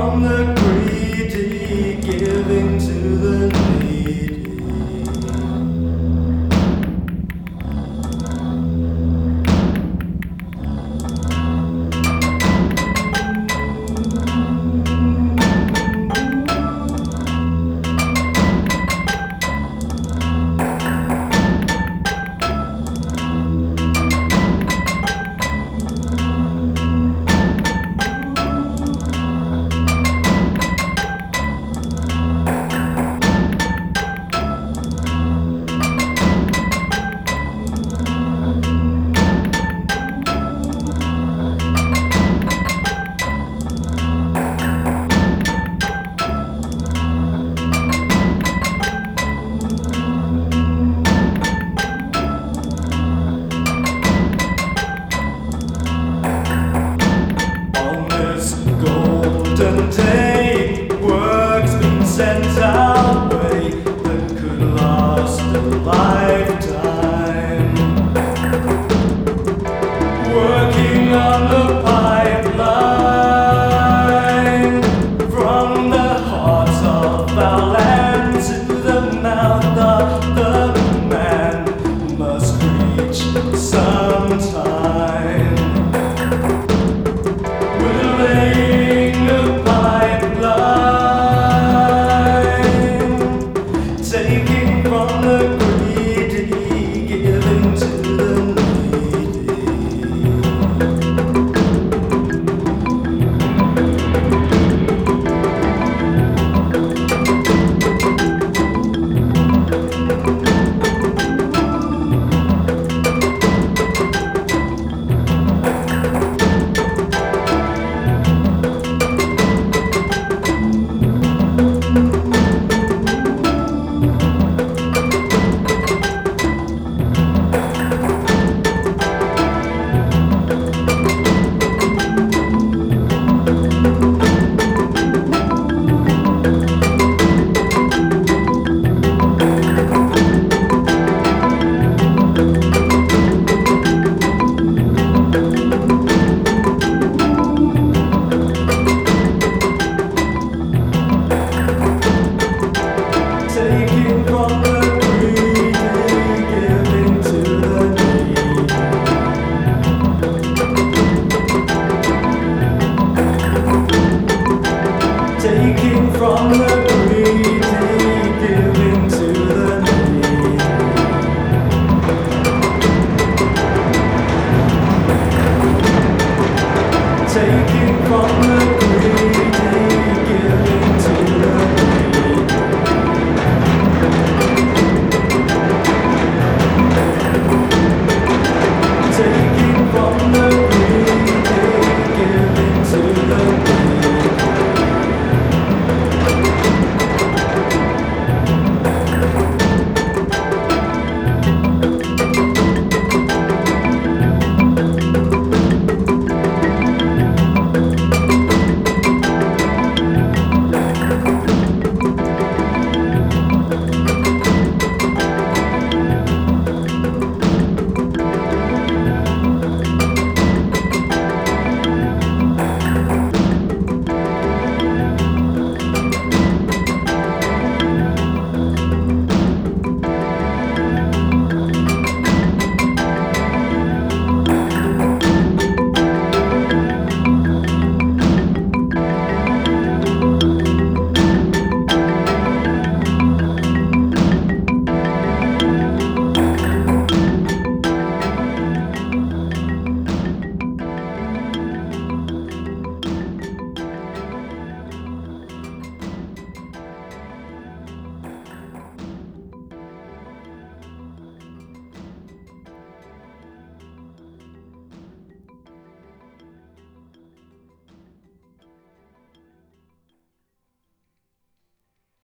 from the Sent out that could last a lifetime. Working on the pipeline from the heart of our land to the mouth of the man must reach sometime. on the